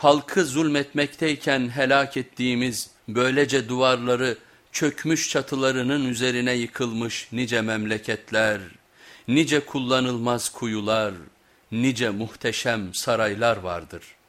halkı zulmetmekteyken helak ettiğimiz böylece duvarları çökmüş çatılarının üzerine yıkılmış nice memleketler, nice kullanılmaz kuyular, nice muhteşem saraylar vardır.''